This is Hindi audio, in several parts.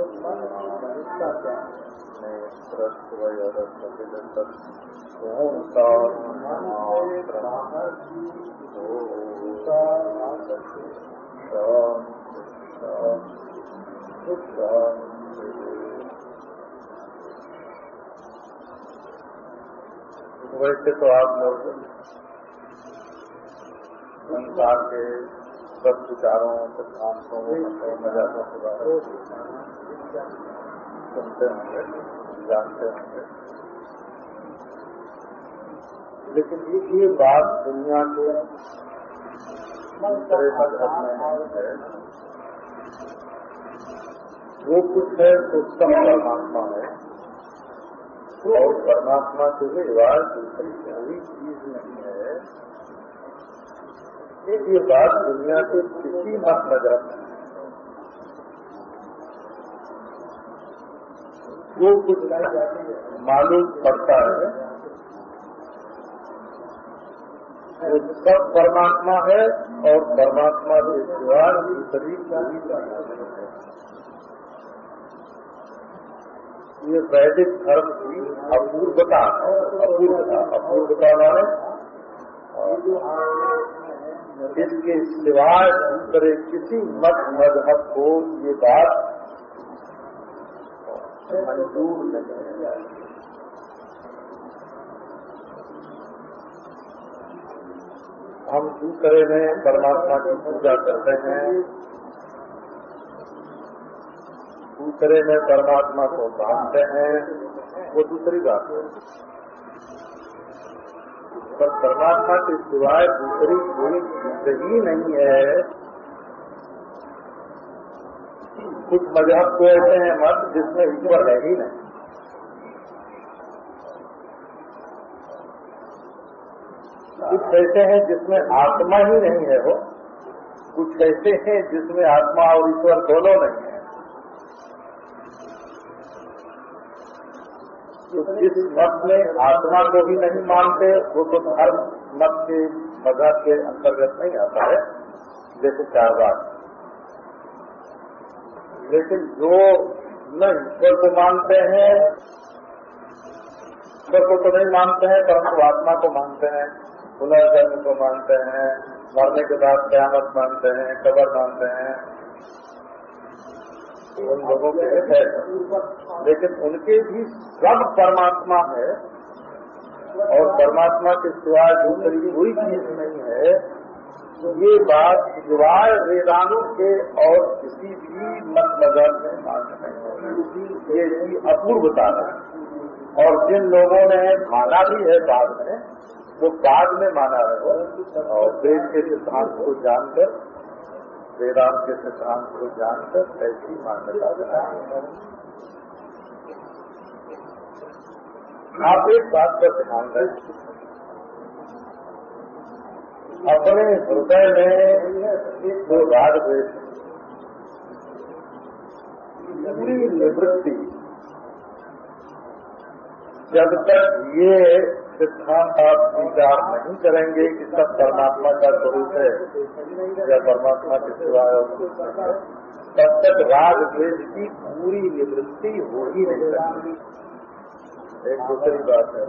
प्रत्यक प्रशान्तम् वैसे तो आप लोग संसार के सब विचारों सिद्धांतों मजाकों के बारे में सुनते होंगे जानते होंगे लेकिन ये बात दुनिया के दूसरे मज़हब में नहीं है। वो कुछ है उत्तम परमात्मा है। और परमात्मा के सिवा दूसरी कोई चीज़ नहीं है। ये बात दुनिया के किसी मत मज़हब में वो कुछ मालूम पड़ता है। वो सब परमात्मा है और परमात्मा के सिवा दूसरी ये वैदिक धर्म की अपूर्वता अपूर्वता अपूर्वता माने? इसके सिवाय दूसरे किसी मत मज़हब को ये बात हम दूसरे में परमात्मा की पूजा करते हैं। दूसरे में परमात्मा को मानते हैं, वो दूसरी बात है। पर परमात्मा के सिवाय दूसरी कोई चीज़ ही नहीं है। कुछ मज़हब तो ऐसे हैं मत जिसमें ईश्वर है ही नहीं। कुछ ऐसे हैं जिसमें आत्मा ही नहीं है वो। कुछ ऐसे हैं जिसमें आत्मा और ईश्वर दोनों नहीं है। तो जिस मत में आत्मा को भी नहीं मानते, वो तो धर्म मत के मज़हब के अंतर्गत नहीं आता है। जैसे चार बात। लेकिन जो न ईश्वर को मानते हैं ईश्वर को तो नहीं मानते हैं, परंतु आत्मा को मानते हैं, पुनर्जन्म को मानते हैं, मरने के बाद क्यामत मानते हैं, कबर मानते हैं। उन लोगों के है। लेकिन उनके भी सब परमात्मा है, और परमात्मा के सिवाय दूसरी कोई चीज़ नहीं है। ये बात सिवाय वेदांत के और किसी भी मत मज़हब में मान्य नहीं ये इसकी अपूर्वता है। और जिन लोगों ने माना भी है बाद में, वो बाद में माना है और वेद के सिद्धांत को जानकर, वेदांत के सिद्धांत को जानकर ऐसी मान्यता बनाई आप एक बात पर ध्यान रखें। अपने हृदय में जो राग द्वेष पूरी निवृत्ति। जब तक ये सिद्धांत आप स्वीकार नहीं करेंगे कि सब परमात्मा का स्वरूप है, या परमात्मा के सिवाय तब तक राग द्वेष की पूरी निवृत्ति हो ही नहीं सकती। एक दूसरी बात है।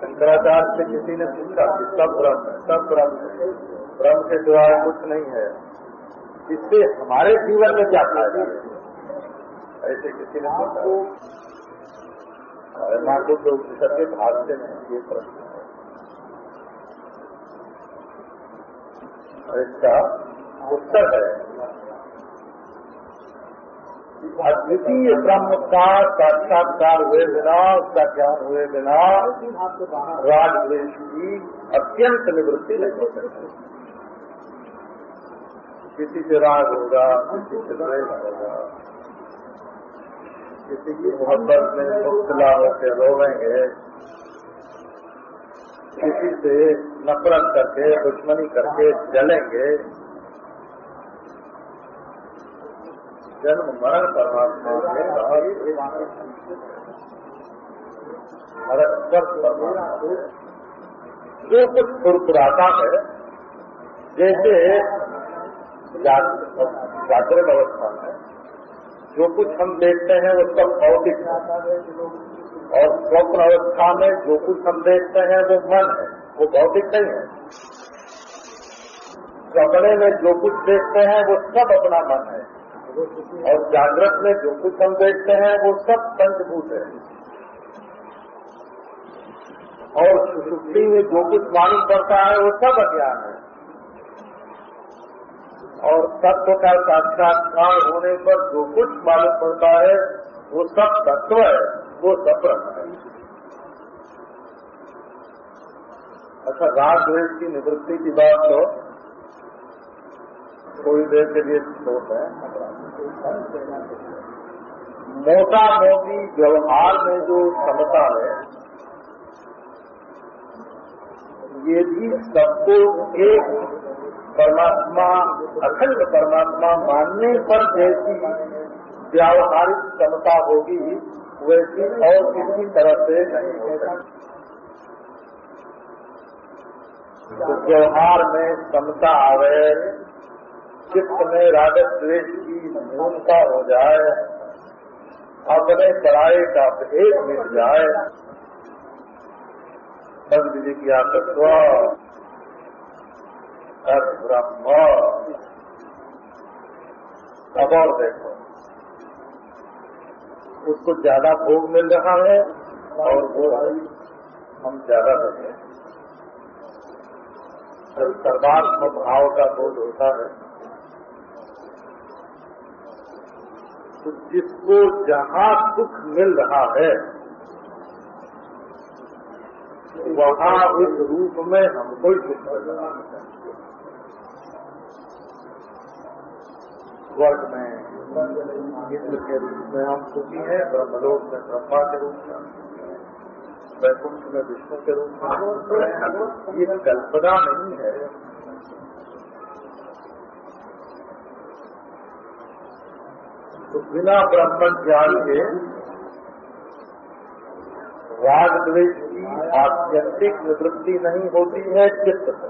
शंकराचार्य से किसी ने पूछा कि सब ब्रह्म है सब ब्रह्म है। ब्रह्म के द्वारा कुछ नहीं है। इससे हमारे जीवन में क्या फ़ायदा है? ऐसे किसी ने पूछा। को तो के भाष्य में ये प्रश्न है। इसका उत्तर है। अद्वितीय ब्रह्म का साक्षात्कार हुए बिना, उसका ज्ञान हुए बिना द्वेष की अत्यंत निवृत्ति नहीं हो सकती। किसी से राग होगा, किसी से द्वेष होगा, किसी की मोहब्बत में मुख्तला होकर रोवेंगे, किसी से नफरत करके, दुश्मनी करके जलेंगे जन्म मरण परमात्मा परमात्मा जो कुछ फुरफुराता है, जैसे जागृत अवस्था में, जो कुछ हम देखते हैं, वो सब भौतिक और स्वप्न अवस्था में जो कुछ हम देखते हैं, वो मन है। वो भौतिक नहीं है। सपने में जो कुछ देखते हैं, वो सब अपना मन है। और जागृत में जो कुछ हम देखते हैं, वो सब पंचभूत है। और सुषुप्ति में जो कुछ मालूम पड़ता है, वो सब अज्ञान है। और तत्व का साक्षात्कार होने पर जो कुछ मालूम पड़ता है, वो सब तत्व है, वो सब ब्रह्म है। अच्छा राग द्वेष की निवृत्ति की बात तो थोड़ी देर के लिए छोट है। मोटा मोटी व्यवहार में जो क्षमता है, ये भी सबको एक परमात्मा, अखंड परमात्मा मानने पर जैसी व्यावहारिक क्षमता होगी, वैसी और किसी तरह से नहीं हो सकती। तो व्यवहार में क्षमता आवे। चित्त में राजत द्वेष की न्यूनता हो जाए, अपने पढ़ाई का भेद मिट जाए बंद की तत्व ब्रह्म। अब और देखो, उसको ज़्यादा भोग मिल रहा है और वो हम ज़्यादा देते सर्वात्म भाव का बोध होता है। तो जिसको जहाँ सुख मिल रहा है, वहाँ उस रूप में हमको ही सुख मिल रहा है स्वर्ग में इंद्र के रूप में हम सुखी हैं, ब्रह्मलोक में ब्रह्मा के रूप में वैकुंठ में विष्णु के रूप में ये कल्पना नहीं है तो बिना ब्रह्म ज्ञान के राग द्वेष की आत्यंतिक निवृत्ति नहीं होती है, चित्त से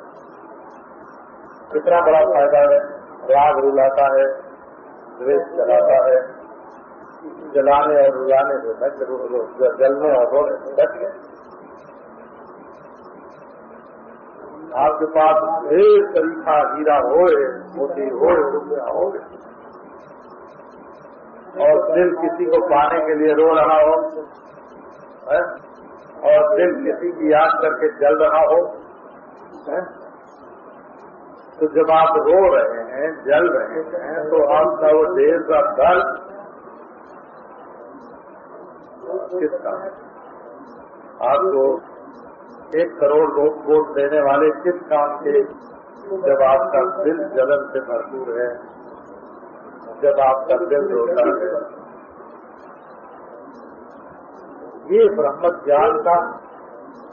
कितना बड़ा फ़ायदा है? राग रुलाता है, द्वेष जलाता है। जलाने और रुलाने से बच जलने और रोने से बच गए आपके पास ढेर तरीका हीरा होए, मोती होए, रुपया हो गए और दिल किसी को पाने के लिए रो रहा हो, है? और दिल किसी की याद करके जल रहा हो, है? तो जब आप रो रहे हैं, जल रहे हैं तो आपका वो देर का दर्द किसका आपको एक करोड़ लोग वोट देने वाले किस काम के जब आपका दिल जलन से भरपूर है जब आपका दिल रोता है। ये ब्रह्म ज्ञान का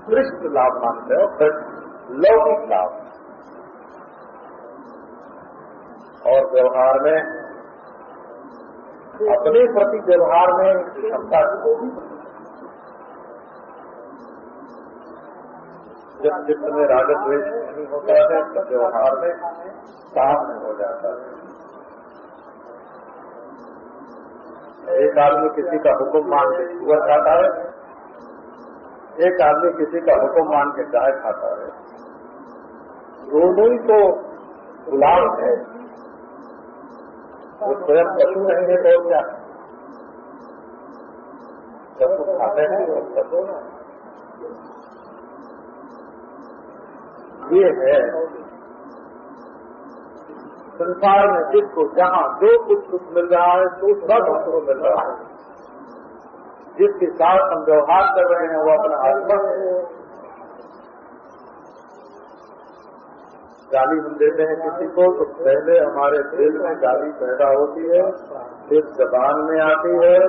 श्रेष्ठ लाभ मानते हो फिर लौकिक लाभ। और व्यवहार में, अपने प्रति व्यवहार में क्षमता जब चित्त में रागत द्वेष नहीं होता है तब व्यवहार में सामने हो जाता है। एक आदमी किसी का हुक्म मान के सुअर खाता है, एक आदमी किसी का हुक्म मान के गाय खाता है। दोनों ही तो गुलाम है। वो स्वयं पशु है तो क्या पशु खाते हैं और पशु ये है संसार में जिसको जहाँ जो कुछ सुख मिल रहा है तो सब हमको मिल रहा है। जिसके साथ हम व्यवहार कर रहे हैं, वो अपना आत्मा है। गाली हम देते हैं किसी को तो पहले हमारे दिल में गाली पैदा होती है, फिर जबान में आती है,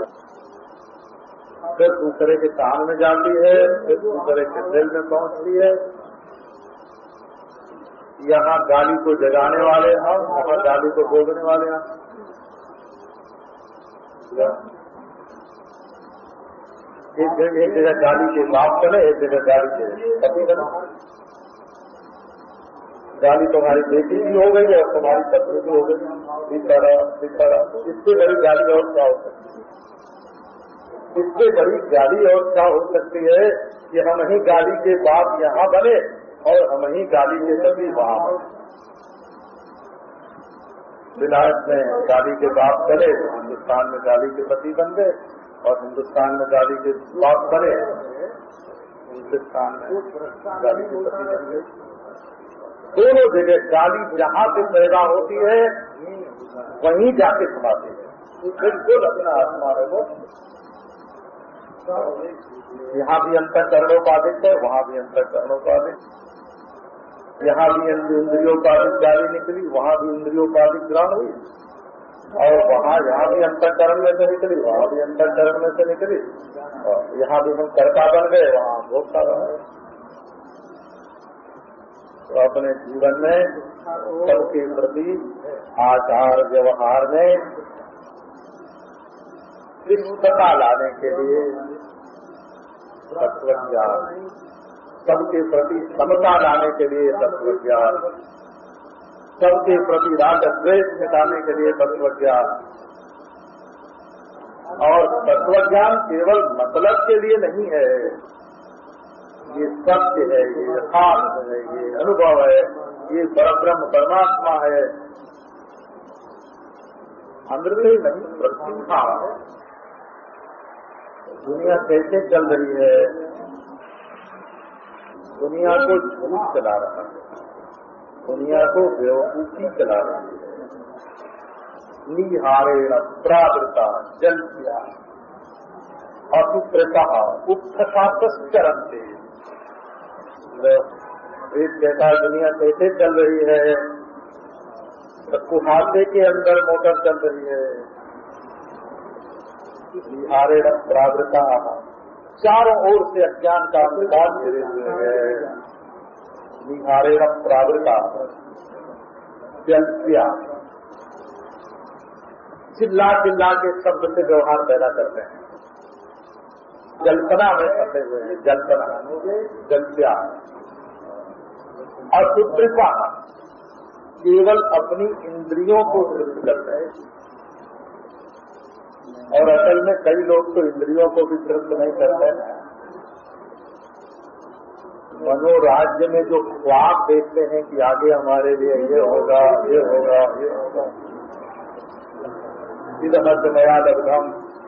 फिर दूसरे के कान में जाती है, फिर दूसरे के दिल में पहुँचती है। यहाँ गाली को जगाने वाले हम वहाँ गाली को बोलने वाले हम एक एक जगह गाली के बाप बने एक जगह गाली के पति बने गाली तुम्हारी बेटी भी हो गई और तुम्हारी पत्नी भी हो गई। पितरा पितरा इससे बड़ी गाली और क्या हो सकती है? इससे बड़ी गाली और क्या हो सकती है कि हम ही गाली के बाप यहाँ बने? और हम ही गाली के सभी वहाँ विलायत में गाली के बाप तो हिंदुस्तान में गाली के पति बन गए और हिंदुस्तान में गाली के बाप बने। हिंदुस्तान में गाली के पति बन गए। दोनों जगह गाली जहाँ से पैदा होती है, वहीं जाके समाते हैं। बिल्कुल अपना आत्मा वो। यहाँ भी अंतर करणों का अधिक है, वहाँ भी अंतर करणोपाधिक यहाँ भी इंद्रियों का अधिक गाली निकली, वहाँ भी इंद्रियों का अधिक ग्रहण हुई। और वहाँ यहाँ भी अंतकरण में से निकली, वहाँ भी अंतकरण में से निकली। और यहाँ भी हम कर्ता बन गए, वहाँ भोक्ता बन गए तो अपने जीवन में सबके प्रति आचार व्यवहार में शिष्टता लाने के लिए तत्व ज्ञान सबके प्रति समता लाने के लिए तत्व ज्ञान सबके प्रति राग द्वेष मिटाने के लिए तत्व ज्ञान और तत्व ज्ञान केवल मतलब के लिए नहीं है। ये सत्य है, ये यथार्थ है, ये अनुभव है, ये परब्रह्म परमात्मा है। ही नहीं प्रतिभा है। दुनिया कैसे चल रही है? दुनिया को झूठ चला रहा है। दुनिया को बेवकूफ़ी चला रहा है। निहारेण प्रावृता जल किया असुप्रता उपथसाचरते एक कहता दुनिया कैसे चल रही है? तो कुहासे के अंदर मोटर चल रही है। निहारेण प्रावृता चारों ओर से अज्ञान का अंधकार घिरे हुए है। निहारेण प्रावृता जलसिया चिल्ला चिल्ला के शब्द से व्यवहार पैदा करते हैं। जल्पना में फंसे हुए हैं, जल्पना। जलसिया और सुकृपा केवल अपनी इंद्रियों को तृप्त करते हैं। और असल में कई लोग तो इंद्रियों को भी तृप्त नहीं करते हैं। मनोराज्य में जो ख्वाब देखते हैं कि आगे हमारे लिए ये होगा ये होगा ये होगा। इधमत नया लग्धम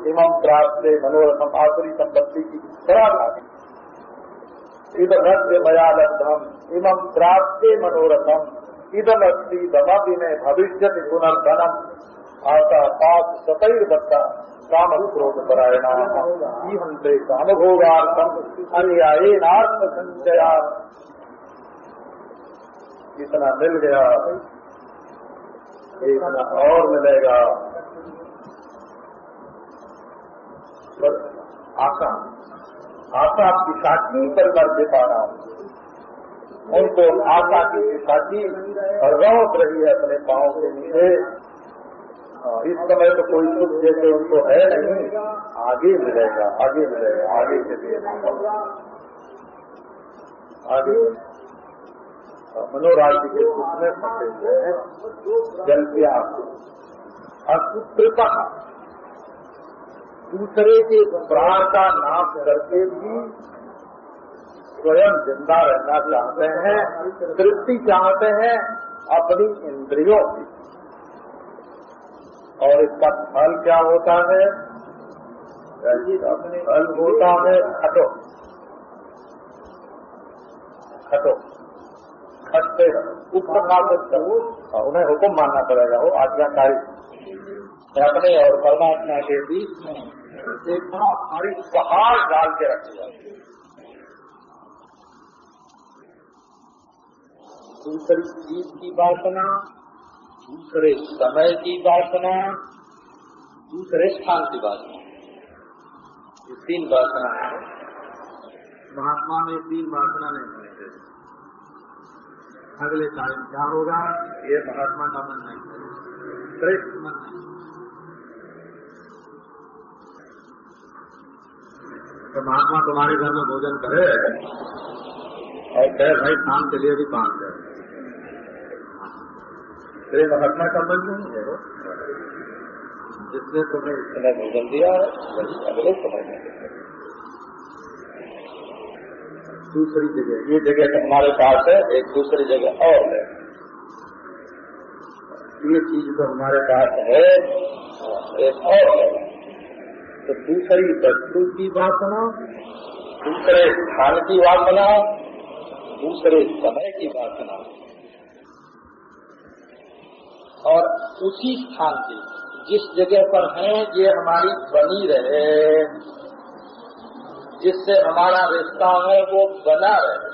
इमम प्राप्त मनोरथम, आसुरी संपत्ति की खराब इधमत मया लब्धम इमम प्राप्त मनोरथम, इदमस्ती दमपि में भविष्य पुनर्धनम। आता पाप सतैर बत्ता काम क्रोध परायणा जीवंते काम भोगार्थम अन्याय नात्म संचया इतना मिल गया, इतना और मिलेगा। बस आशा आशा पिशाची पर कर दे पा रहा उनको आशा की पिशाची रौत रही है अपने पाँव के नीचे इस समय तो कोई सुख जैसे उनको है नहीं। आगे मिलेगा आगे मिलेगा, आगे के लिए। आगे। मनोराज्य के सुख में फंसे हुए हैं। जल प्यास असूत्रता दूसरे के प्राण का नाश करके भी स्वयं ज़िंदा रहना चाहते हैं, तृप्ति चाहते हैं अपनी इंद्रियों की। और इसका फल क्या होता है? फल होता है खटो। खटो। खटते उपकार उन्हें हुक्म मानना पड़ेगा, वो आज्ञाकारी। अपने और परमात्मा के बीच में एक भारी पहाड़ डाल के रख दिया। दूसरी चीज़ की वासना दूसरे समय की वासना दूसरे स्थान की वासना ये तीन वासना है। महात्मा में तीन वासना नहीं होने चाहिए अगले टाइम क्या होगा? ये महात्मा का मन नहीं श्रेष्ठ मन नहीं तो महात्मा तुम्हारे घर में भोजन करे और कहे, भाई, शाम के लिए भी बाँध जाए तेरे महात्मा का मन नहीं है वो जिसने तुम्हें समय भोजन दिया है, वही अगले समय में। दूसरी जगह, ये जगह तो हमारे पास है, एक दूसरी जगह और है। ये चीज़ तो हमारे पास है, एक और है। तो दूसरी वस्तु की वासना, दूसरे स्थान की वासना, दूसरे समय की वासना। और उसी स्थान की जिस जगह पर है ये हमारी बनी रहे। जिससे हमारा रिश्ता है, वो बना रहे।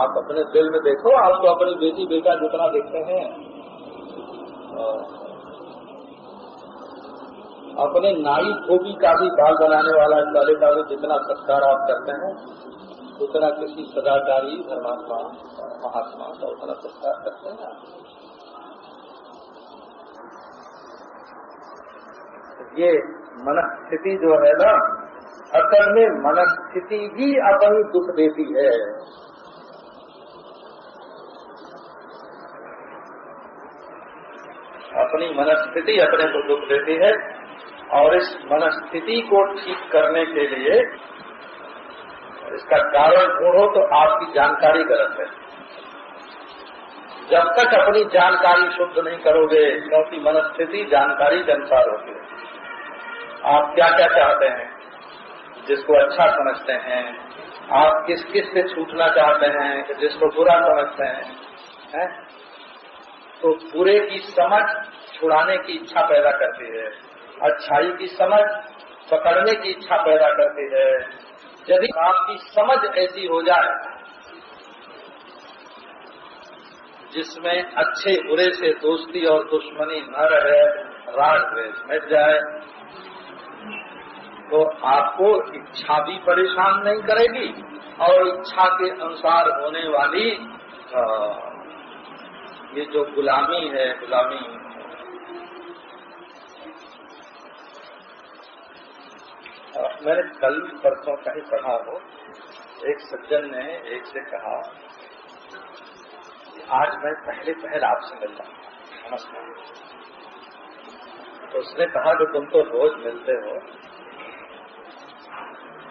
आप अपने दिल में देखो, आप तो अपनी बेटी, बेटा जितना देखते हैं। अपने नाई धोबी का भी बाल बनाने वाला साले का भी जितना सत्कार आप करते हैं, उतना किसी सदाचारी, धर्मात्मा, महात्मा का उतना सत्कार करते हैं ये मनस्थिति जो है ना, असल में मनस्थिति ही अपनी दुख देती है। अपनी मनस्थिति अपने को दुख देती है और इस मनस्थिति को ठीक करने के लिए इसका कारण ढूंढो तो आपकी जानकारी गलत है। जब तक अपनी जानकारी शुद्ध नहीं करोगे, क्योंकि मनस्थिति जानकारी के अनुसार होती है। आप क्या क्या चाहते हैं? जिसको अच्छा समझते हैं। आप किस किस से छूटना चाहते हैं? जिसको बुरा समझते हैं, है? तो बुरे की समझ छुड़ाने की इच्छा पैदा करती है। अच्छाई की समझ पकड़ने की इच्छा पैदा करती है। यदि आपकी समझ ऐसी हो जाए, जिसमें अच्छे बुरे से दोस्ती और दुश्मनी न रहे द्वेष मिट जाए तो आपको इच्छा भी परेशान नहीं करेगी और इच्छा के अनुसार होने वाली आ, ये जो गुलामी है गुलामी। मैंने कल परसों कहीं पढ़ा हो। एक सज्जन ने एक से कहा आज मैं पहले पहल आपसे मिल रहा हूँ। नमस्कार। तो उसने कहा कि तुम तो रोज मिलते हो।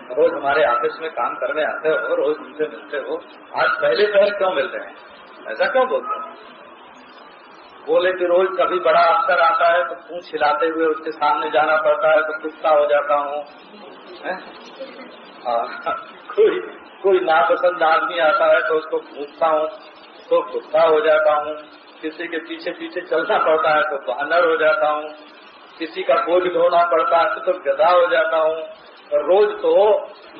रोज हमारे ऑफ़िस में काम करने आते हो, रोज उनसे मिलते हो, आज पहले पहल क्यों मिल रहे हैं? ऐसा क्यों बोलते हैं? बोले कि रोज कभी बड़ा अफसर आता है तो पूछ हिलाते हुए उसके सामने जाना पड़ता है तो गुस्सा हो जाता हूँ। कोई कोई नापसंद आदमी आता है तो उसको पूछता हूँ तो गुस्सा हो जाता हूँ, किसी के पीछे पीछे चलना पड़ता है तो बहानर हो जाता हूँ, किसी का बोझ ढोना पड़ता है तो गधा हो जाता हूँ। रोज तो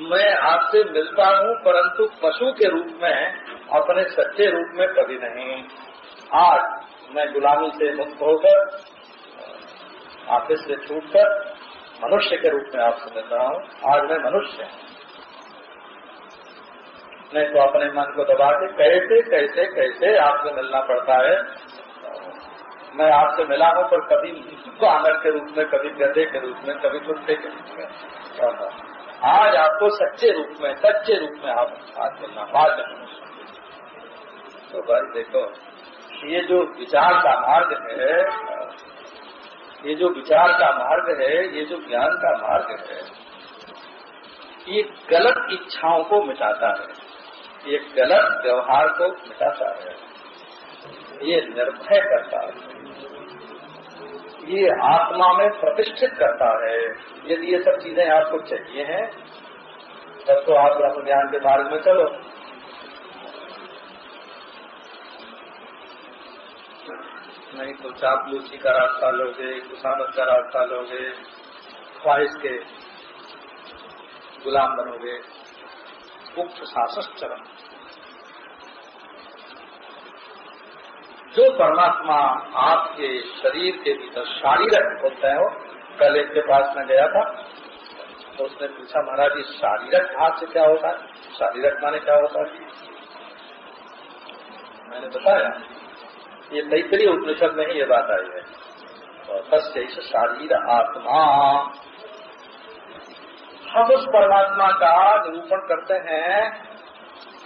मैं आपसे मिलता हूँ, परंतु पशु के रूप में, अपने सच्चे रूप में कभी नहीं। आज मैं गुलामी से मुक्त होकर ऑफ़िस से छूटकर, मनुष्य के रूप में आपसे मिल रहा हूँ। आज मैं मनुष्य हूँ। नहीं तो अपने मन को दबा के कैसे कैसे कैसे आपसे मिलना पड़ता है? मैं आपसे मिला हूँ, पर कभी बानर के रूप में, कभी गधे के रूप में, कभी कुत्ते के रूप में। आज आपको सच्चे रूप में, सच्चे रूप में आप आज मिलना बाद तो भाई देखो, ये जो विचार का मार्ग है, ये जो विचार का मार्ग है, ये जो ज्ञान का मार्ग है, ये गलत इच्छाओं को मिटाता है। ये गलत व्यवहार को मिटाता है। ये निर्भय करता है। ये आत्मा में प्रतिष्ठित करता है। यदि ये सब चीज़ें आपको चाहिए हैं, तब तो आप ब्रह्म ज्ञान के मार्ग में चलो। नहीं तो चापलूसी का रास्ता लोगे कुसामत का रास्ता लोगे, ख्वाहिश के गुलाम बनोगे। मुक्त शासक चरण। जो परमात्मा आपके शरीर के भीतर शारीरक होता है, वो कल एक के पास में गया था तो उसने पूछा, महाराज, ये शारीरक भाव से क्या होता है? शारीरक माने क्या होता है? मैंने बताया, ये तैतरी उपनिषद में ही ये बात आई है। तस्य शारीर आत्मा। हम उस परमात्मा का निरूपण करते हैं,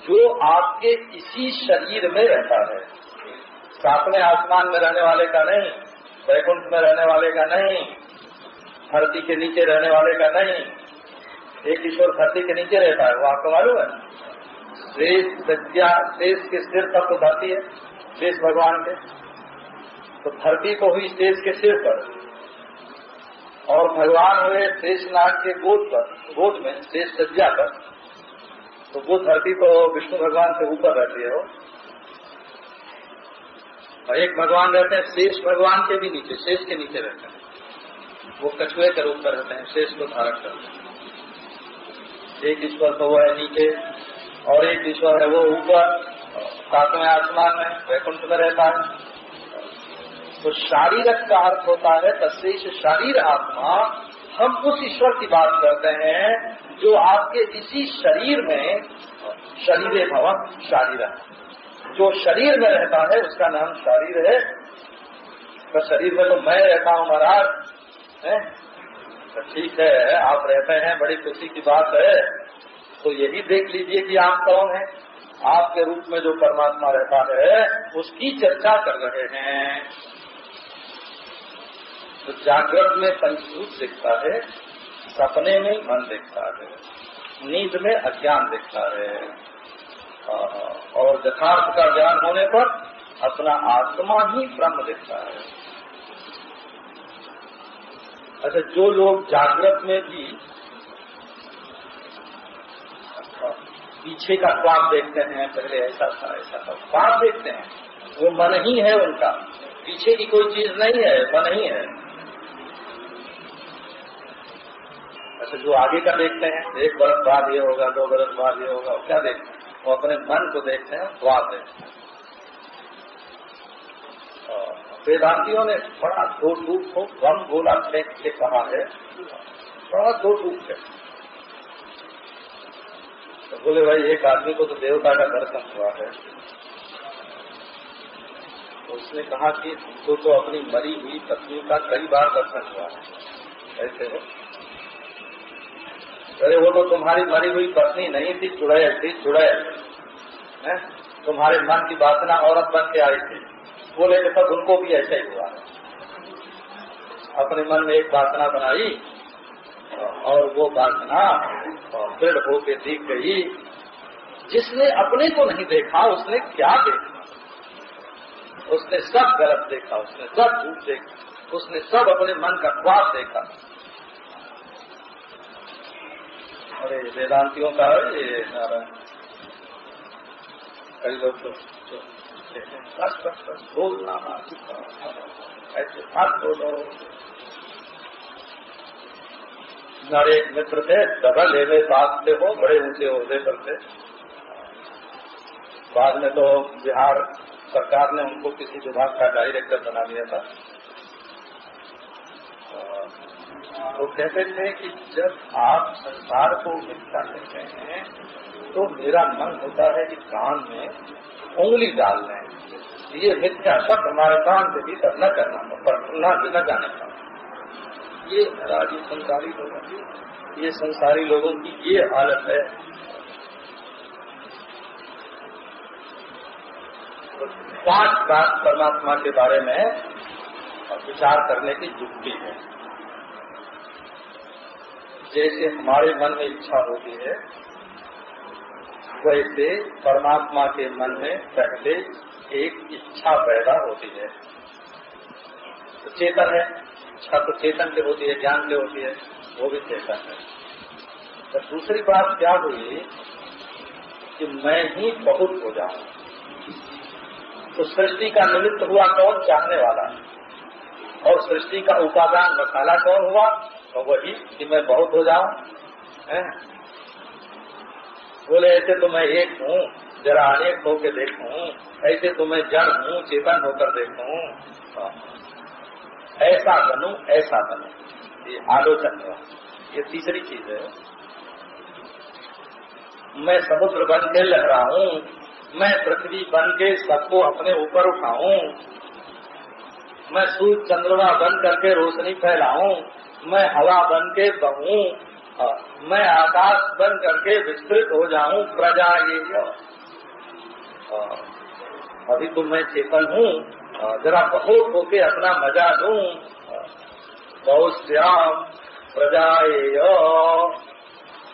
जो आपके इसी शरीर में रहता है। सातवें आसमान में रहने वाले का नहीं, वैकुंठ में रहने वाले का नहीं, धरती के नीचे रहने वाले का नहीं। एक ईश्वर धरती के नीचे रहता है, वो आपको मालूम है? शेष विद्या शेष के सिर तक तो धरती है शेष भगवान के। तो धरती को हुई शेष के सिर पर। और भगवान हुए शेष नाग के गोद पर, गोद में शेष सज्जा पर। तो वो धरती तो विष्णु भगवान से ऊपर रहती है वो। और एक भगवान रहते हैं, शेष भगवान के भी नीचे, शेष के नीचे रहते हैं। वो कछुए के रूप में रहते हैं, शेष को धारण करते हैं। एक ईश्वर तो वो है नीचे, और एक ईश्वर है वो ऊपर, सातवें आसमान में, वैकुंठ में रहता है। तो शारीरक का अर्थ होता है, तस्वीर शारीर आत्मा, हम उस ईश्वर की बात करते हैं, जो आपके इसी शरीर में, शरीर भवन शारीर जो शरीर में रहता है, उसका नाम शरीर है। तो शरीर में तो मैं रहता हूँ महाराज तो ठीक है, आप रहते हैं, बड़ी खुशी की बात है। तो यही देख लीजिए कि आप कौन है। आपके रूप में जो परमात्मा रहता है, उसकी चर्चा कर रहे हैं। तो जागृत में पंचभूत दिखता है, सपने में मन दिखता है, नींद में अज्ञान दिखता है। और यथार्थ का ज्ञान होने पर अपना आत्मा ही ब्रह्म दिखता है। अच्छा जो लोग जागृत में भी पीछे का ख्वाब देखते हैं, पहले ऐसा था ऐसा था ख्वाब देखते हैं, वो मन ही है उनका। पीछे की कोई चीज़ नहीं है, मन ही है। अच्छा जो आगे का देखते हैं, एक बरस बाद ये होगा, दो बरस बाद ये होगा, क्या देखते हैं? वो अपने मन को देखते हैं ख्वाब देखते हैं। वेदांतियों ने बड़ा दो टूक को गम गोला फेंक के कहा है। बड़ा दो टूक है। तो बोले, भाई, एक आदमी को तो देवता का दर्शन हुआ है। तो उसने कहा कि हमको तो अपनी मरी हुई पत्नी का कई बार दर्शन हुआ है। ऐसे हो। अरे वो तो तुम्हारी मरी हुई पत्नी नहीं थी, चुड़ैल थी, चुड़ैल। तुम्हारे मन की वासना औरत बन के आई थी। बोले कि तब उनको भी ऐसा ही हुआ। अपने मन में एक वासना बनाई और वो वासना दृढ़ होके दिख गई। जिसने अपने को नहीं देखा, उसने क्या देखा? उसने सब गलत देखा, उसने सब झूठ देखा, उसने सब अपने मन का ख्वाब देखा। अरे वेदांतियों का है, ये कई लोग तो बस बस बस बोलना ऐसे बोलो हमारे एक मित्र थे, डबल एवे पास से हो, बड़े ऊँचे होते पर थे। बाद में तो बिहार सरकार ने उनको किसी विभाग का डायरेक्टर बना दिया था। तो कहते थे कि जब आप संसार को मिथ्या कहते हैं तो मेरा मन होता है कि कान में उंगली डाल लें। ये मिथ्या शब्द हमारे कान के भीतर न करना पर न जाने का ये महाराज ये संसारी लोगों की, ये संसारी लोगों की ये हालत है। पाँच बात परमात्मा के बारे में विचार करने की युक्ति है। जैसे हमारे मन में इच्छा होती है, वैसे परमात्मा के मन में पहले एक इच्छा पैदा होती है। तो चेतन है, इच्छा तो चेतन से होती है, ज्ञान से होती है, वो भी चेतन है। तो दूसरी बात क्या हुई कि मैं ही बहुत हो जाऊँ? तो सृष्टि का निमित्त हुआ कौन? चाहने वाला। और सृष्टि का उपादान मसाला कौन हुआ? तो वही कि मैं बहुत हो जाऊँ बोले, ऐसे तो मैं एक हूँ, जरा अनेक होकर देखूँ, ऐसे तो मैं जड़ हूँ, चेतन होकर देखूँ। हाँ। ऐसा बनू ऐसा बनू। ये आलोचन ये तीसरी चीज़ है। मैं समुद्र बन के लहरा हूँ, मैं पृथ्वी बन के सबको अपने ऊपर उठाऊं, मैं सूर्य चंद्रमा बन करके रोशनी फैलाऊं मैं हवा बन के बहू मैं आकाश बन करके विस्तृत हो जाऊँ प्रजा ये अभी तो मैं चेतन हूँ जरा बहुत होके अपना मज़ा लू। बहुत श्याम प्रजा ये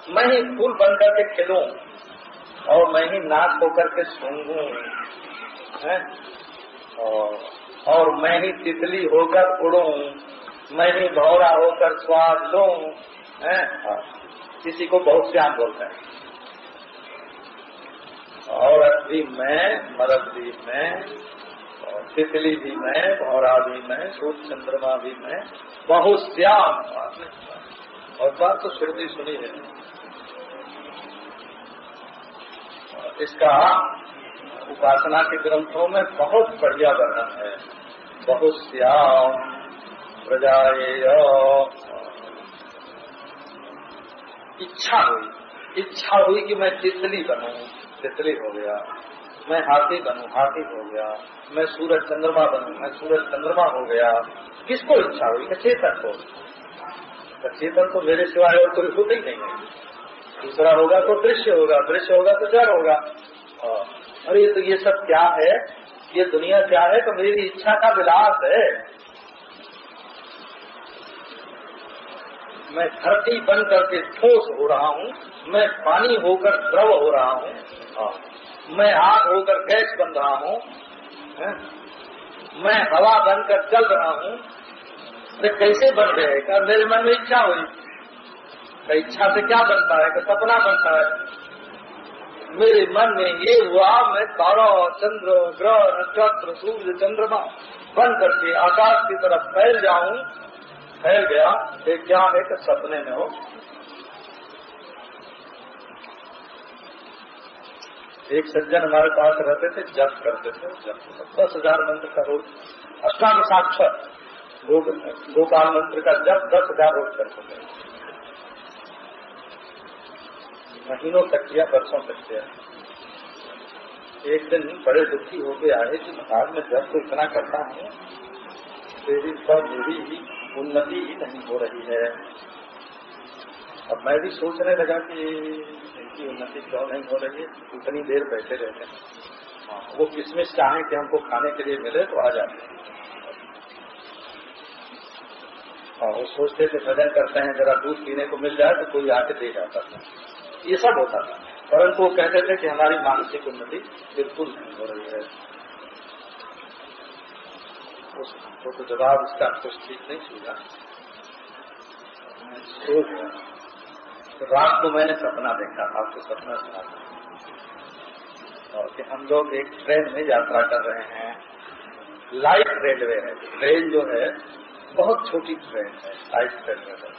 मैं ही फूल बन करके खेलूं और मैं ही नाक होकर के और, और मैं ही तितली होकर उड़ू। मैं भी भौरा होकर स्वाद लू किसी को बहुत श्याम बोलते हैं। और भी मैं, मरद भी मैं तितली भी मैं, भौरा भी मैं सूर्य चंद्रमा भी मैं, बहुत श्याम और बात तो श्रुति सुनी है। इसका उपासना के ग्रंथों में बहुत बढ़िया वर्णन है। बहुत श्याम। प्रजाए इच्छा हुई। इच्छा हुई कि मैं तितली बनू। तितली हो गया। मैं हाथी बनू। हाथी हो गया। मैं सूरज चंद्रमा बनू। मैं सूरज चंद्रमा हो गया। किसको इच्छा हुई? चेतन को। चेतन तो मेरे सिवाय और कोई होता ही नहीं है। दूसरा होगा तो दृश्य होगा। दृश्य होगा तो जड़ होगा। हाँ। अरे तो ये सब क्या है? ये दुनिया क्या है? तो मेरी इच्छा का विलास है। मैं धरती बन करके ठोस हो रहा हूँ, मैं पानी होकर द्रव हो रहा हूँ हाँ। मैं आग होकर गैस बन रहा हूँ मैं हवा बनकर चल रहा हूँ। कैसे बन गए मेरे मन में इच्छा हुई? तो इच्छा से क्या बनता है? कि सपना बनता है? मेरे मन में ये हुआ, मैं तारा, चंद्र, ग्रह, नक्षत्र, सूर्य, चंद्रमा बन करके आकाश की तरफ़ फैल जाऊँ फैल गया ये क्या है कि सपने में हो? एक सज्जन हमारे पास रहते थे, जप करते थे, जप। दस हज़ार मंत्र का रोज, अष्टांग साक्षर गोपाल मंत्र का जप दस हज़ार रोज करते थे। महीनों तक किया, वर्षों तक किया। एक दिन बड़े दुखी होके आए कि महाराज में जब तो इतना करता हूँ, तेरी पर मेरी ही उन्नति ही नहीं हो रही है। अब मैं भी सोचने लगा कि इनकी उन्नति क्यों नहीं हो रही है? उतनी देर बैठे रहते हैं। वो किसमिस चाहे कि हमको खाने के लिए मिले तो आ जाते हैं। हाँ वो सोचते थे, भजन करते हैं, जरा दूध पीने को मिल जाए तो कोई आके दे जाता था। ये सब होता था। परंतु वो कहते थे कि हमारी मानसिक उन्नति बिल्कुल नहीं हो रही है। उसको तो जवाब उसका कुछ ठीक नहीं सूझा तो रात को मैंने सपना देखा आपको सपना सुना और कि हम लोग एक ट्रेन में यात्रा कर रहे हैं। लाइट रेलवे है। ट्रेन जो है, बहुत छोटी ट्रेन है, लाइट रेलवे है।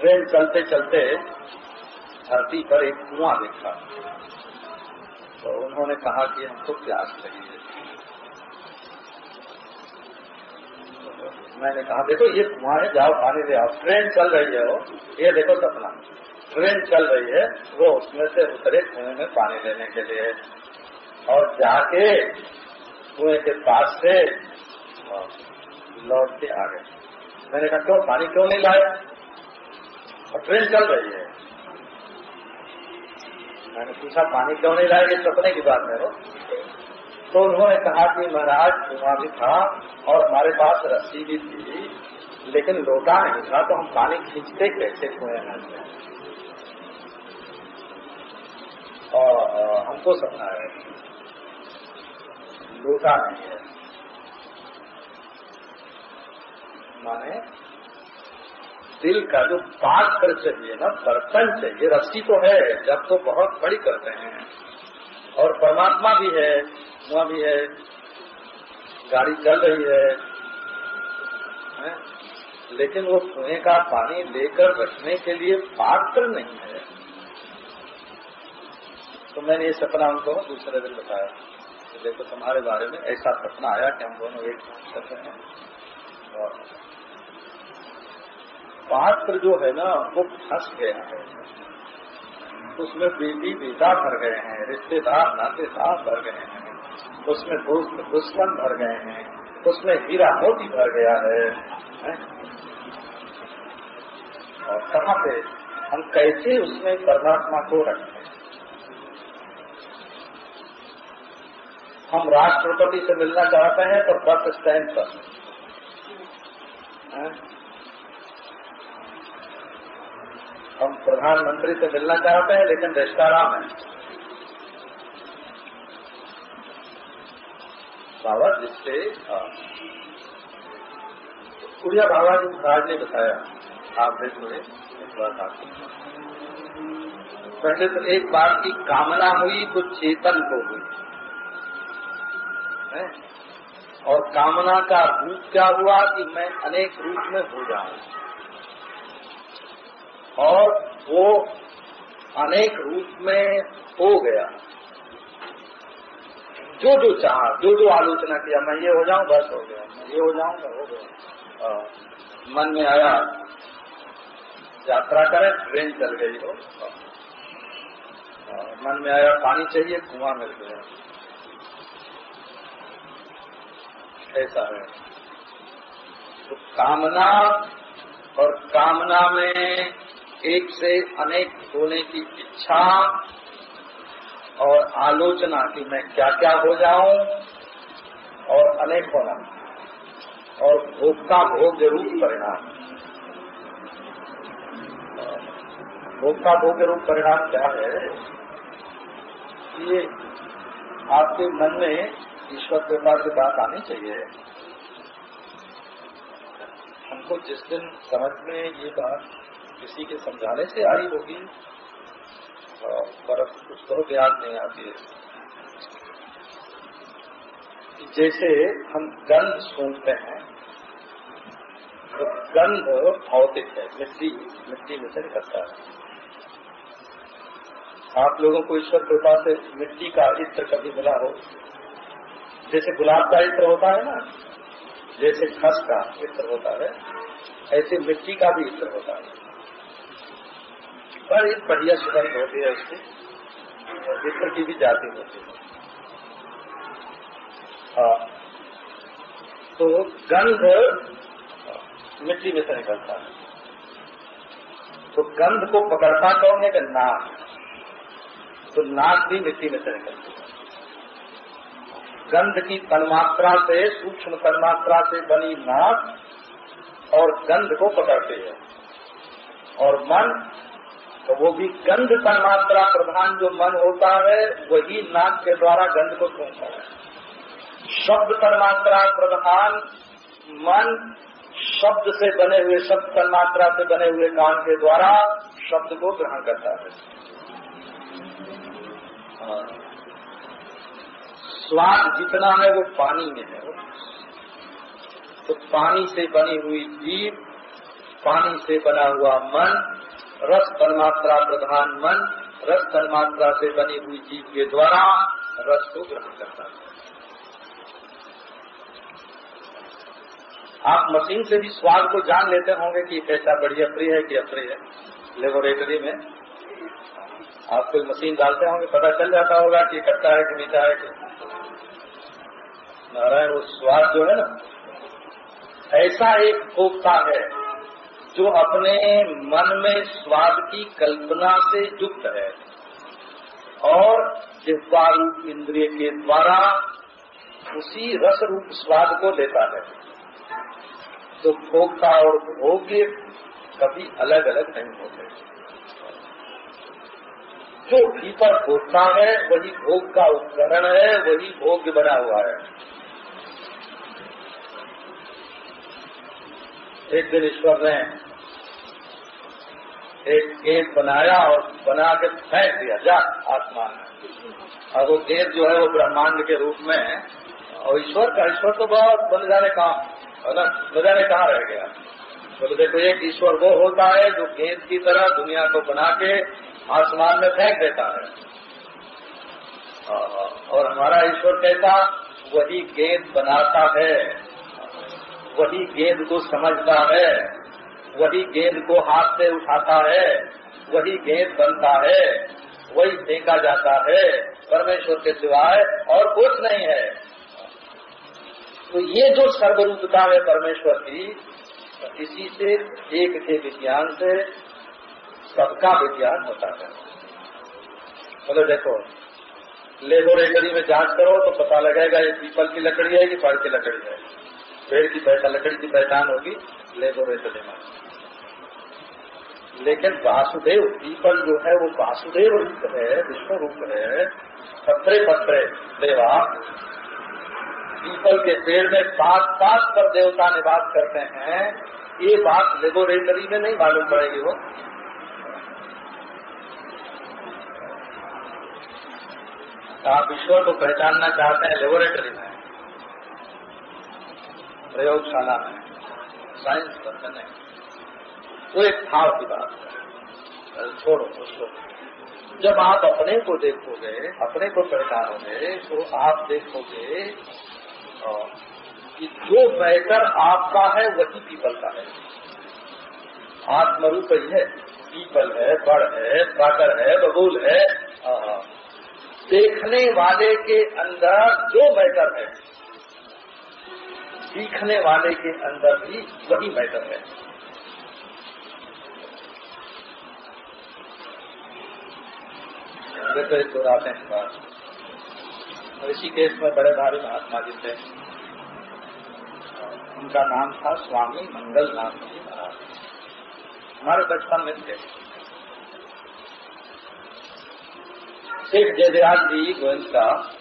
ट्रेन चलते चलते धरती पर एक कुआँ देखा। तो उन्होंने कहा कि हमको प्यास चाहिए। मैंने कहा, देखो, ये कुआँ है जाओ, पानी ले आओ। ट्रेन चल रही है वो। ये देखो सपना। ट्रेन चल रही है, वो उसमें से उतरे कुएँ में पानी लेने के लिए। और जाके कुएँ के पास से लौट के आ गए। मैंने कहा, क्यों? पानी क्यों नहीं लाया? और ट्रेन चल रही है। मैंने पूछा, पानी क्यों नहीं लाएँगे सपने की बात है तो उन्होंने कहा कि महाराज कुआँ भी था और हमारे पास रस्सी भी थी, लेकिन लोटा नहीं था तो हम पानी खींचते कैसे कुएँ में और हमको सपना है लोटा नहीं है। माने दिल का जो पात्र चाहिए ना बर्तन चाहिए रस्सी तो है जब तो बहुत बड़ी करते हैं। और परमात्मा भी है वहाँ भी है गाड़ी चल रही है, है? लेकिन वो कुएँ का पानी लेकर रखने के लिए पात्र नहीं है। तो मैंने ये सपना उनको दूसरे दिन बताया। तो देखो तुम्हारे बारे में ऐसा सपना आया कि हम दोनों एक करते हैं। और पात्र जो है ना वो फंस गया है। उसमें बेटी बेटा भर गए हैं रिश्तेदार नातेदार भर गए हैं। उसमें दोस्त दुश्मन भर गए हैं। उसमें हीरा मोती भर गया है, है? और कहाँ पे? हम कैसे उसमें परमात्मा को रखें हम राष्ट्रपति से मिलना चाहते हैं तो बस स्टैंड पर। हम प्रधानमंत्री से मिलना चाहते हैं, लेकिन रेस्टाराम है। बाबा, जिससे उड़िया बाबा जी महाराज ने बताया। आप बात पहले तो एक बार की कामना हुई तो चेतन को हुई। है? और कामना का रूप क्या हुआ कि मैं अनेक रूप में हो जाऊँ। और वो अनेक रूप में हो गया। जो जो चाह, जो जो आलोचना किया, मैं ये हो जाऊँ, बस हो गया। मैं ये हो जाऊँगा, हो गया। मन में आया, यात्रा करें, ट्रेन चल गई हो। मन में आया, पानी चाहिए, कुआँ मिल गया। ऐसा है। तो कामना और कामना में एक से अनेक होने की इच्छा और आलोचना कि मैं क्या क्या हो जाऊँ और अनेक होना। और भोग का भोग रूप परिणाम। भोग का भोग रूप परिणाम क्या है? ये आपके मन में ईश्वर कृपा की बात आनी चाहिए। हमको जिस दिन समझ में ये बात किसी के समझाने से आई होगी। पर उसको याद नहीं आती है। जैसे हम गंध सूंघते हैं तो गंध भौतिक है, मिट्टी मिट्टी में से निकलता है। आप लोगों को ईश्वर कृपा से मिट्टी का इत्र कभी मिला हो? जैसे गुलाब का इत्र होता है ना, जैसे खस का इत्र होता है, ऐसे मिट्टी का भी इत्र होता है। बड़ी बढ़िया सुगंध होती है उसकी इत्र की भी जाति होती है। हाँ। तो गंध मिट्टी में से निकलता है। तो गंध को पकड़ता कौन है? कि नाक। तो नाक भी मिट्टी में से निकलती है। गंध की तन्मात्रा से, सूक्ष्म तन्मात्रा से बनी नाक और गंध को पकड़ते हैं। और मन तो वो भी गंध तन्मात्रा प्रधान जो मन होता है, वही नाक के द्वारा गंध को सूंघता है। शब्द तन्मात्रा प्रधान, मन शब्द से बने हुए, शब्द तन्मात्रा से बने हुए कान के द्वारा शब्द को ग्रहण करता है। स्वाद जितना है वो पानी में है। तो पानी से बनी हुई जीव, पानी से बना हुआ मन रस तन्मात्रा प्रधान मन, रस तन्मात्रा से बनी हुई जीव के द्वारा रस को ग्रहण करता है। आप मशीन से भी स्वाद को जान लेते होंगे कि कैसा बढ़िया प्रिय है, कि अप्रिय है। लेबोरेटरी में आप कोई मशीन डालते होंगे, पता चल जाता होगा कि खट्टा है कि मीठा है कि नारायण, वो स्वाद जो है ना, ऐसा एक भोक्ता है जो अपने मन में स्वाद की कल्पना से युक्त है और जिह्वा रूप इंद्रिय के द्वारा उसी रस रूप स्वाद को लेता है तो भोक्ता और भोग्य कभी अलग अलग नहीं होते। जो भीतर भोगता है, वही भोग का उपकरण है, वही भोग्य बना हुआ है। एक दिन ईश्वर ने एक गेट बनाया और बना के फेंक दिया। जा, आसमान में। और वो गेट जो है वो ब्रह्मांड के रूप में है। और ईश्वर का, ईश्वर तो बहुत बन जाने काम है ना? जाने कहाँ रह गया? तो देखो, एक ईश्वर वो होता है जो गेंद की तरह दुनिया को बना के आसमान में फेंक देता है। और हमारा ईश्वर कैसा वही गेंद बनाता है। वही गेंद को समझता है। वही गेंद को हाथ से उठाता है, वही गेंद बनता है, वही फेंका जाता है, परमेश्वर के सिवाय और कुछ नहीं है। तो ये जो सर्वरूपता है परमेश्वर की, इसी से एक के विज्ञान से सबका विज्ञान होता है। बोले देखो, लेबोरेटरी में जाँच करो तो पता लगेगा ये पीपल की लकड़ी है कि पेड़ की लकड़ी है। पेड़ की पहचान लकड़ी की पहचान होगी लेबोरेटरी में। लेकिन वासुदेव पीपल जो है, वो वासुदेव रूप है, विष्णु रूप है। पत्रे पत्रे, देवा। पीपल के पेड़ में सात सात पर देवता निवास करते हैं। ये बात लेबोरेटरी में नहीं मालूम पड़ेगी वो। आप ईश्वर को पहचानना चाहते हैं, लेबोरेटरी में। प्रयोगशाला में। साइंस पर नहीं वो एक भाव की बात है। छोड़ो, उसको। जब आप अपने को देखोगे, अपने को पहचानोगे तो आप देखोगे कि जो बैटर आपका है, वही पीपल का है। आत्मरूप ही है। पीपल है, बड़ है बाकर है, बबूल है। देखने वाले के अंदर जो मैटर है, सीखने वाले के अंदर भी वही मैटर है। विपरीत दोहराते हैं बात ऋषिकेश में बड़े भारी महात्मा जी थे। उनका नाम था स्वामी मंगल नाथ जी महाराज। हमारे बचपन में थे। शेख जयदयाल जी गोविंद का,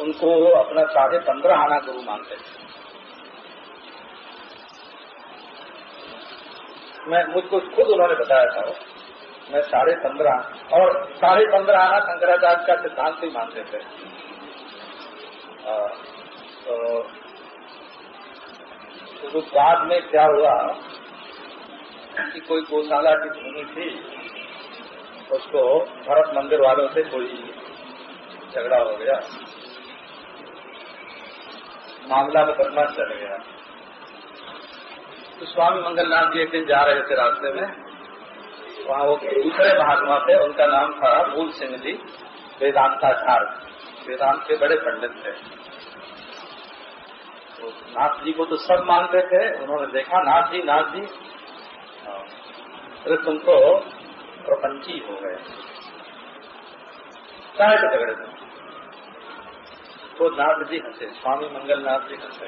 उनको अपना साढ़े पंद्रह आना गुरु मानते थे। मैं, मुझको खुद उन्होंने बताया था। मैं साढ़े पंद्रह और साढ़े पंद्रह आना शंकराचार्य का सिद्धांत ही मानते थे। तो, तो बाद में क्या हुआ कि कोई गौशाला की भूमि थी उसको भरत मंदिर वालों से कोई झगड़ा हो गया। मामला में बदमाश चल गया। तो स्वामी मंगलनाथ जी एक दिन जा रहे थे रास्ते में। वहाँ वो दूसरे महात्मा थे, उनका नाम था मूल सिंह जी, वेदांताचार्य। वेदांत के बड़े पंडित थे। तो नाथ जी को तो सब मानते थे, उन्होंने देखा, नाथ जी नाथ जी अरे तुम तो प्रपंची हो गए। चाहे तो झगड़े थे। तो नाथ जी हंसे, स्वामी मंगलनाथ जी हंसे।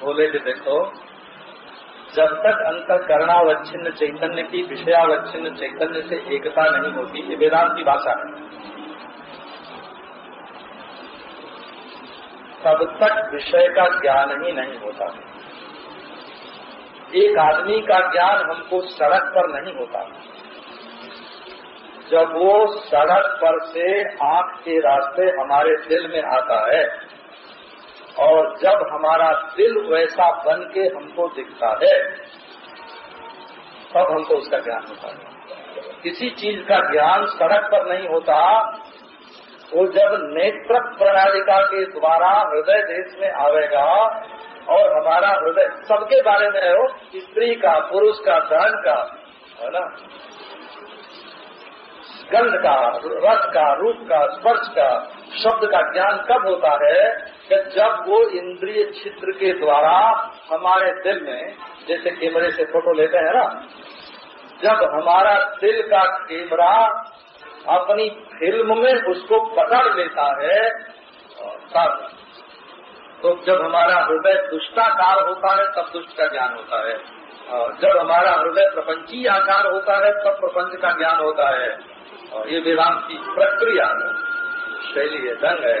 बोले कि देखो जब तक अंतकरणावच्छिन्न चैतन्य की, विषयावच्छिन्न चैतन्य से एकता नहीं होती, ये वेदांत की भाषा है। तब तक विषय का ज्ञान ही नहीं होता। एक आदमी का ज्ञान हमको सड़क पर नहीं होता। जब वो सड़क पर से आँख के रास्ते हमारे दिल में आता है और जब हमारा दिल वैसा बन के हमको दिखता है, तब हमको उसका ज्ञान होता है। किसी चीज़ का ज्ञान सड़क पर नहीं होता, वो जब नेत्र प्रणालिका के द्वारा हृदय देश में आवेगा और हमारा हृदय सबके बारे में हो स्त्री का, पुरुष का, धन का, है ना? गंध का, रस का, रूप का, स्पर्श का शब्द का ज्ञान कब होता है कि जब वो इंद्रिय चित्र के द्वारा हमारे दिल में, जैसे कैमरे से फ़ोटो लेते हैं ना, जब हमारा दिल का कैमरा अपनी फ़िल्म में उसको पकड़ लेता है, तब तो जब हमारा हृदय दुष्टाकार होता है, तब दुष्ट का ज्ञान होता है। जब हमारा हृदय प्रपंची आकार होता है, तब प्रपंच का ज्ञान होता है। ये वेदांत की प्रक्रिया है। शैली है ढंग है।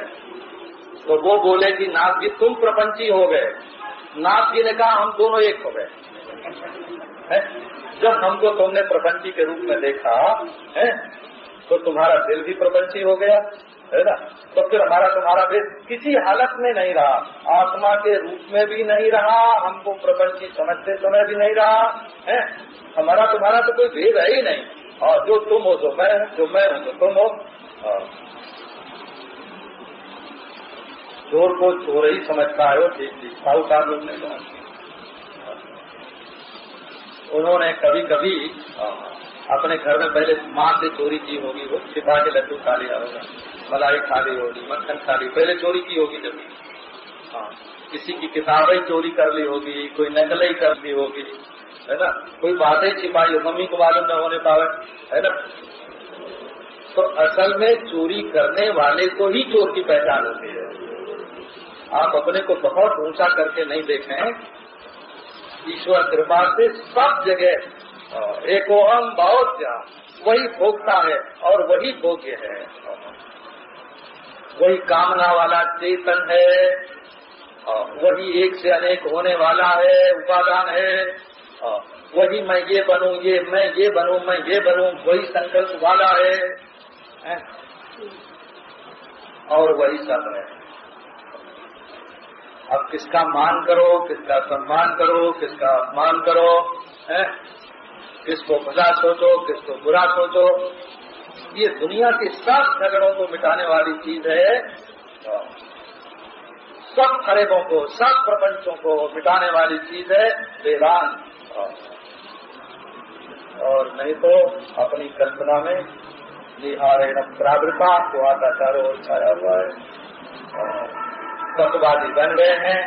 तो वो बोले कि नाथ जी, तुम प्रपंची हो गए। नाथ जी ने कहा, हम दोनों एक हो गए। जब हमको तुमने प्रपंची के रूप में देखा, है तो तुम्हारा दिल भी प्रपंची हो गया, है ना? तो फिर हमारा तुम्हारा भेद किसी हालत में नहीं रहा। आत्मा के रूप में भी नहीं रहा, हमको प्रपंची समझते समय भी नहीं रहा, है? हमारा तुम्हारा तो कोई भेद है ही नहीं। और जो तुम हो, जो मैं हूँ, जो मैं हूँ तो तुम हो। चोर को चोर ही समझता है, वो ठीक ठीक साहूकार लोग नहीं समझते। उन्होंने कभी कभी अपने घर में पहले माँ से चोरी की होगी, वो छिपा के लड्डू खा लिया होगा, मलाई खा ली होगी, मक्खन खा ली, पहले चोरी की होगी जब हाँ किसी की किताबें चोरी कर ली होगी, कोई नकल ही कर ली होगी, है ना? कोई बातें छिपाई हो, मम्मी को मालूम न होने पावे, है ना? तो असल में चोरी करने वाले को ही चोर की पहचान होती है। आप अपने को बहुत ऊँचा करके नहीं देखें ईश्वर कृपा से सब जगह एकोहम बहुत वही भोगता है, और वही भोग्य है। वही कामना वाला चेतन है वही एक से अनेक होने वाला है, उपादान है। वही मैं ये बनूं, ये मैं ये बनूं, मैं ये बनूं, वही संकल्प वाला है? और वही सब है। अब किसका मान करो, किसका सम्मान करो, किसका अपमान करो, है? किसको भला सोचो, किसको बुरा सोचो। ये दुनिया के सब झगड़ों को मिटाने वाली चीज़ है। सब फरेबों को सब प्रपंचों को मिटाने वाली चीज़ है वेदांत। और नहीं तो अपनी कल्पना में निहारण प्रावृता को आता चारों ओर छाया हुआ है। तत्वादी बन गए हैं।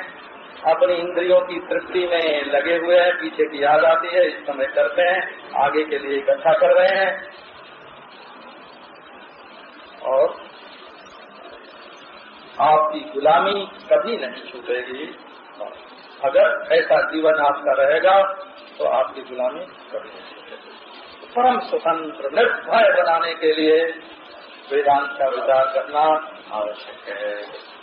अपनी इंद्रियों की तृप्ति में लगे हुए हैं, पीछे की याद आती है, इस समय करते हैं, आगे के लिए इकट्ठा कर रहे हैं। और आपकी गुलामी कभी नहीं छूटेगी। अगर ऐसा जीवन आपका रहेगा तो आपकी गुलामी कभी नहीं छूटेगी। परम स्वतंत्र, निर्भय बनाने के लिए वेदांत का विचार करना आवश्यक है।